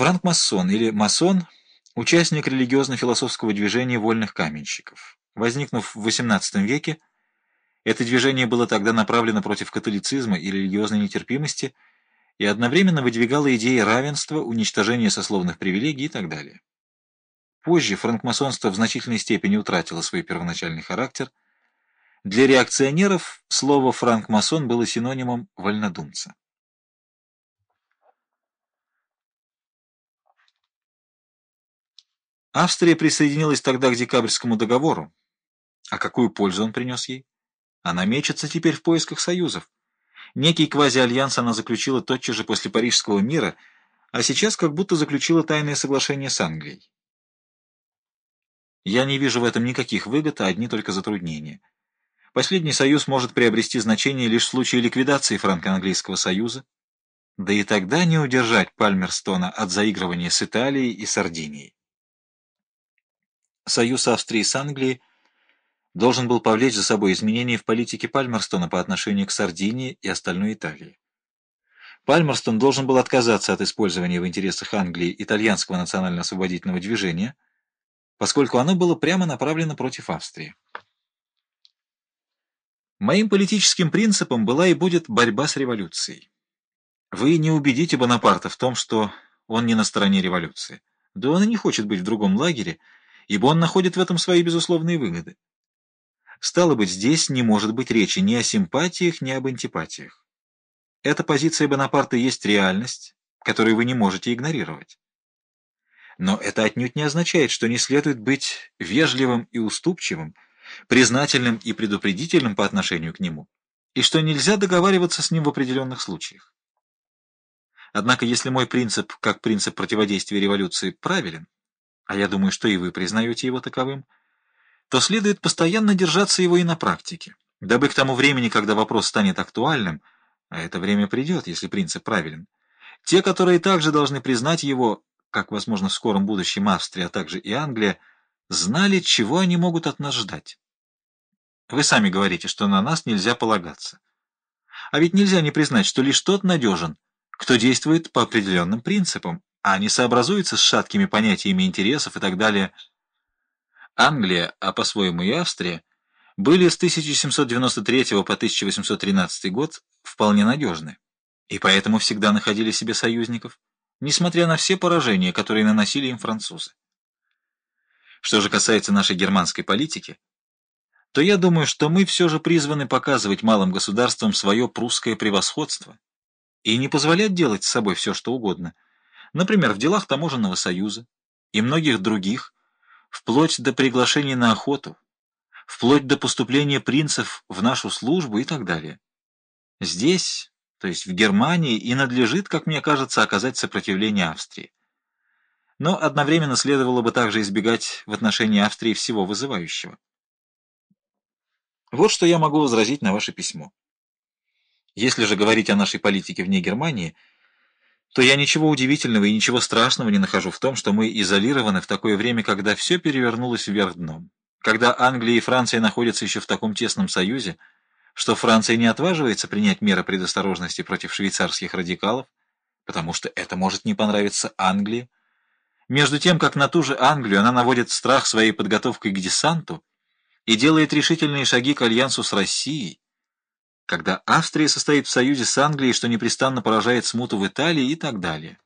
Франк-масон или масон – участник религиозно-философского движения вольных каменщиков. Возникнув в XVIII веке, это движение было тогда направлено против католицизма и религиозной нетерпимости и одновременно выдвигало идеи равенства, уничтожения сословных привилегий и так далее. Позже франкмасонство в значительной степени утратило свой первоначальный характер. Для реакционеров слово «франкмасон» было синонимом «вольнодумца». Австрия присоединилась тогда к декабрьскому договору. А какую пользу он принес ей? Она мечется теперь в поисках союзов. Некий квази-альянс она заключила тотчас же после Парижского мира, а сейчас как будто заключила тайное соглашение с Англией. Я не вижу в этом никаких выгод, а одни только затруднения. Последний союз может приобрести значение лишь в случае ликвидации франко-английского союза, да и тогда не удержать Пальмерстона от заигрывания с Италией и Сардинией. Союз Австрии с Англией должен был повлечь за собой изменения в политике Пальмерстона по отношению к Сардинии и остальной Италии. Пальмерстон должен был отказаться от использования в интересах Англии итальянского национально-освободительного движения, поскольку оно было прямо направлено против Австрии. Моим политическим принципом была и будет борьба с революцией. Вы не убедите Бонапарта в том, что он не на стороне революции. Да он и не хочет быть в другом лагере, ибо он находит в этом свои безусловные выгоды. Стало быть, здесь не может быть речи ни о симпатиях, ни об антипатиях. Эта позиция Бонапарта есть реальность, которую вы не можете игнорировать. Но это отнюдь не означает, что не следует быть вежливым и уступчивым, признательным и предупредительным по отношению к нему, и что нельзя договариваться с ним в определенных случаях. Однако, если мой принцип, как принцип противодействия революции, правилен, а я думаю, что и вы признаете его таковым, то следует постоянно держаться его и на практике, дабы к тому времени, когда вопрос станет актуальным, а это время придет, если принцип правилен, те, которые также должны признать его, как, возможно, в скором будущем Австрия, а также и Англия, знали, чего они могут от нас ждать. Вы сами говорите, что на нас нельзя полагаться. А ведь нельзя не признать, что лишь тот надежен, кто действует по определенным принципам, а не сообразуется с шаткими понятиями интересов и так далее. Англия, а по-своему и Австрия, были с 1793 по 1813 год вполне надежны, и поэтому всегда находили себе союзников, несмотря на все поражения, которые наносили им французы. Что же касается нашей германской политики, то я думаю, что мы все же призваны показывать малым государствам свое прусское превосходство и не позволять делать с собой все, что угодно – например, в делах таможенного союза и многих других, вплоть до приглашения на охоту, вплоть до поступления принцев в нашу службу и так далее. Здесь, то есть в Германии, и надлежит, как мне кажется, оказать сопротивление Австрии. Но одновременно следовало бы также избегать в отношении Австрии всего вызывающего. Вот что я могу возразить на ваше письмо. Если же говорить о нашей политике вне Германии – то я ничего удивительного и ничего страшного не нахожу в том, что мы изолированы в такое время, когда все перевернулось вверх дном, когда Англия и Франция находятся еще в таком тесном союзе, что Франция не отваживается принять меры предосторожности против швейцарских радикалов, потому что это может не понравиться Англии, между тем, как на ту же Англию она наводит страх своей подготовкой к десанту и делает решительные шаги к альянсу с Россией, когда Австрия состоит в союзе с Англией, что непрестанно поражает смуту в Италии и так далее.